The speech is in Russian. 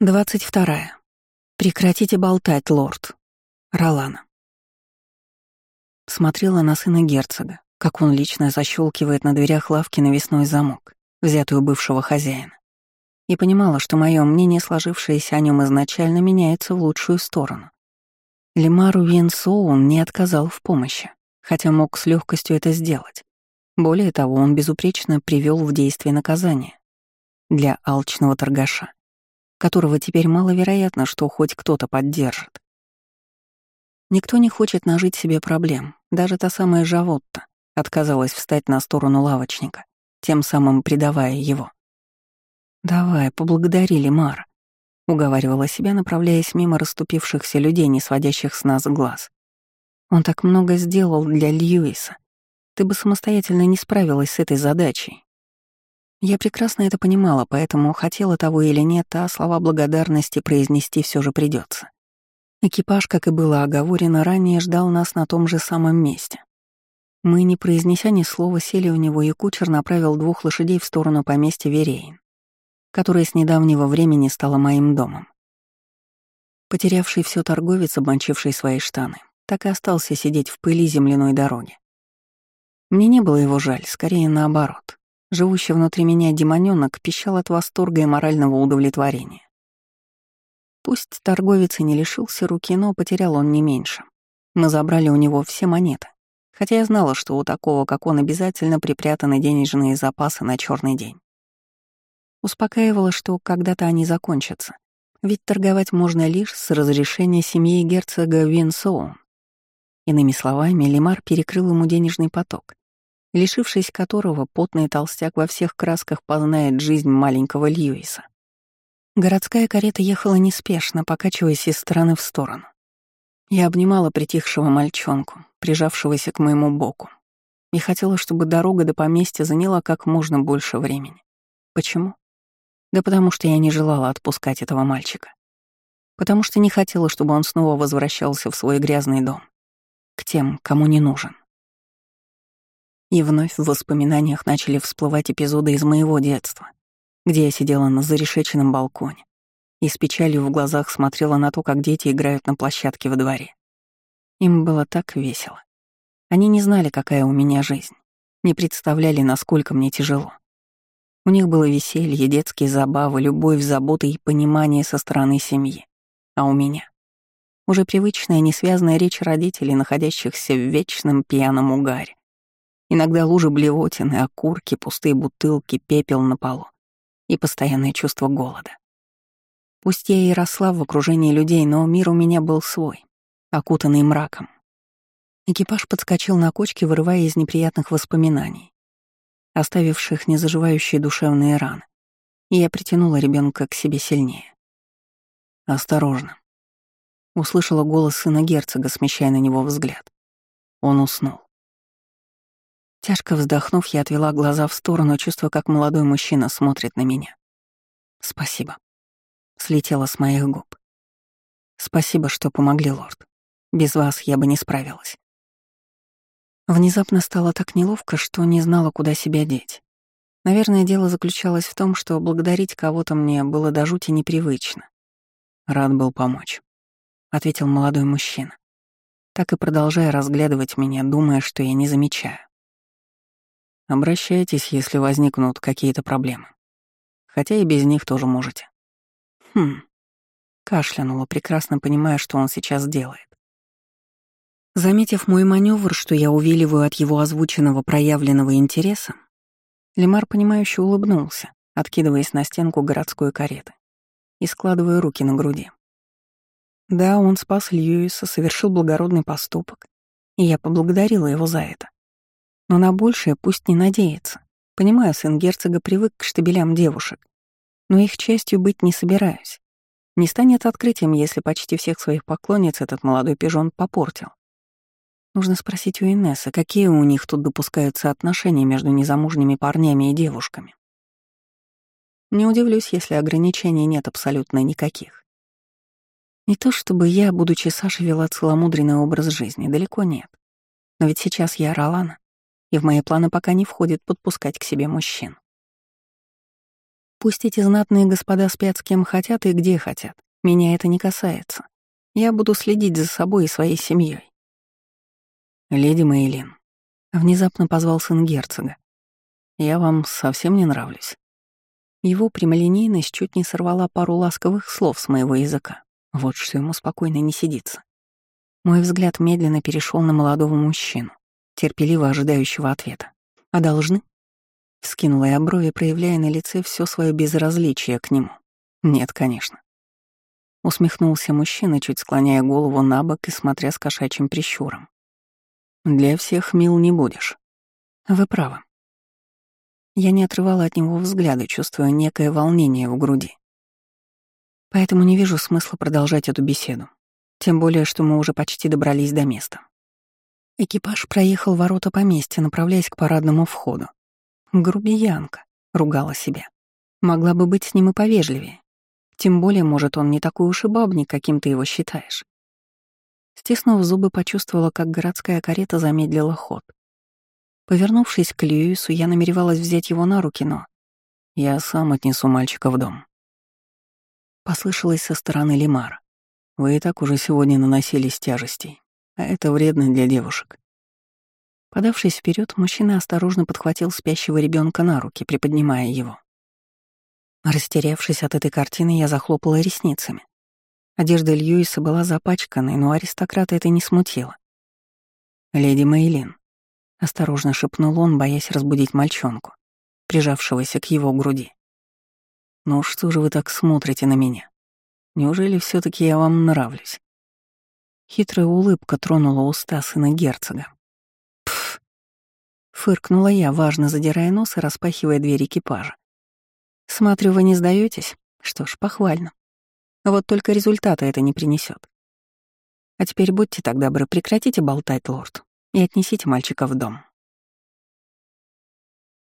Двадцать вторая. Прекратите болтать, лорд. Ролана. Смотрела на сына герцога, как он лично защелкивает на дверях лавки навесной замок, взятую бывшего хозяина. И понимала, что мое мнение, сложившееся о нем изначально, меняется в лучшую сторону. Лемару Винсоун не отказал в помощи, хотя мог с легкостью это сделать. Более того, он безупречно привел в действие наказание для алчного торгаша которого теперь маловероятно, что хоть кто-то поддержит. Никто не хочет нажить себе проблем, даже та самая Жавотта отказалась встать на сторону лавочника, тем самым предавая его. «Давай, поблагодарили, Мар», — уговаривала себя, направляясь мимо расступившихся людей, не сводящих с нас глаз. «Он так много сделал для Льюиса. Ты бы самостоятельно не справилась с этой задачей, я прекрасно это понимала, поэтому, хотела того или нет, а слова благодарности произнести все же придется. Экипаж, как и было оговорено ранее, ждал нас на том же самом месте. Мы, не произнеся ни слова, сели у него, и кучер направил двух лошадей в сторону поместья Верейн, которое с недавнего времени стало моим домом. Потерявший все торговец, обманчивший свои штаны, так и остался сидеть в пыли земляной дороги. Мне не было его жаль, скорее наоборот. Живущий внутри меня демонёнок пищал от восторга и морального удовлетворения. Пусть торговец и не лишился руки, но потерял он не меньше. Мы забрали у него все монеты, хотя я знала, что у такого, как он, обязательно припрятаны денежные запасы на черный день. Успокаивало, что когда-то они закончатся, ведь торговать можно лишь с разрешения семьи герцога Винсоун. Иными словами, Лимар перекрыл ему денежный поток, лишившись которого потный толстяк во всех красках познает жизнь маленького Льюиса. Городская карета ехала неспешно, покачиваясь из стороны в сторону. Я обнимала притихшего мальчонку, прижавшегося к моему боку, и хотела, чтобы дорога до поместья заняла как можно больше времени. Почему? Да потому что я не желала отпускать этого мальчика. Потому что не хотела, чтобы он снова возвращался в свой грязный дом. К тем, кому не нужен. И вновь в воспоминаниях начали всплывать эпизоды из моего детства, где я сидела на зарешеченном балконе и с печалью в глазах смотрела на то, как дети играют на площадке во дворе. Им было так весело. Они не знали, какая у меня жизнь, не представляли, насколько мне тяжело. У них было веселье, детские забавы, любовь, забота и понимание со стороны семьи. А у меня — уже привычная несвязная речь родителей, находящихся в вечном пьяном угаре. Иногда лужи блевотины, окурки, пустые бутылки, пепел на полу и постоянное чувство голода. Пусть я и росла в окружении людей, но мир у меня был свой, окутанный мраком. Экипаж подскочил на кочке, вырывая из неприятных воспоминаний, оставивших незаживающие душевные раны, и я притянула ребенка к себе сильнее. «Осторожно», — услышала голос сына герцога, смещая на него взгляд. Он уснул. Тяжко вздохнув, я отвела глаза в сторону, чувствуя, как молодой мужчина смотрит на меня. «Спасибо», — слетело с моих губ. «Спасибо, что помогли, лорд. Без вас я бы не справилась». Внезапно стало так неловко, что не знала, куда себя деть. Наверное, дело заключалось в том, что благодарить кого-то мне было до жути непривычно. «Рад был помочь», — ответил молодой мужчина, так и продолжая разглядывать меня, думая, что я не замечаю. Обращайтесь, если возникнут какие-то проблемы. Хотя и без них тоже можете. Хм. Кашлянула, прекрасно понимая, что он сейчас делает. Заметив мой маневр, что я увиливаю от его озвученного проявленного интереса, Лемар, понимающе улыбнулся, откидываясь на стенку городской кареты и складывая руки на груди. Да, он спас Льюиса, совершил благородный поступок, и я поблагодарила его за это. Но на большее пусть не надеется. Понимаю, сын герцога привык к штабелям девушек, но их частью быть не собираюсь. Не станет открытием, если почти всех своих поклонниц этот молодой пижон попортил. Нужно спросить у Инессы, какие у них тут допускаются отношения между незамужними парнями и девушками. Не удивлюсь, если ограничений нет абсолютно никаких. Не то чтобы я, будучи Сашей, вела целомудренный образ жизни, далеко нет. Но ведь сейчас я Ролана, и в мои планы пока не входит подпускать к себе мужчин. Пусть эти знатные господа спят с кем хотят и где хотят. Меня это не касается. Я буду следить за собой и своей семьей. Леди Мейлин. Внезапно позвал сын герцога. Я вам совсем не нравлюсь. Его прямолинейность чуть не сорвала пару ласковых слов с моего языка. Вот что ему спокойно не сидится. Мой взгляд медленно перешел на молодого мужчину, терпеливо ожидающего ответа. «А должны?» Вскинула я брови, проявляя на лице все свое безразличие к нему. «Нет, конечно». Усмехнулся мужчина, чуть склоняя голову на бок и смотря с кошачьим прищуром. «Для всех мил не будешь». «Вы правы». Я не отрывала от него взгляда, чувствуя некое волнение в груди. Поэтому не вижу смысла продолжать эту беседу. Тем более, что мы уже почти добрались до места. Экипаж проехал ворота поместья, направляясь к парадному входу. Грубиянка, ругала себя. Могла бы быть с ним и повежливее. Тем более, может, он не такой уж и бабник, каким ты его считаешь. Стиснув зубы, почувствовала, как городская карета замедлила ход. Повернувшись к Льюису, я намеревалась взять его на руки, но... Я сам отнесу мальчика в дом. Послышалось со стороны Лимара. Вы и так уже сегодня наносились тяжестей, а это вредно для девушек. Подавшись вперед, мужчина осторожно подхватил спящего ребенка на руки, приподнимая его. Растерявшись от этой картины, я захлопала ресницами. Одежда Льюиса была запачканной, но аристократа это не смутило. «Леди Мейлин», — осторожно шепнул он, боясь разбудить мальчонку, прижавшегося к его груди. «Ну что же вы так смотрите на меня? Неужели все таки я вам нравлюсь?» Хитрая улыбка тронула уста сына герцога. Пф! Фыркнула я, важно задирая нос и распахивая дверь экипажа. «Смотрю, вы не сдаетесь. Что ж, похвально. Вот только результата это не принесет. А теперь будьте так добры, прекратите болтать, лорд, и отнесите мальчика в дом».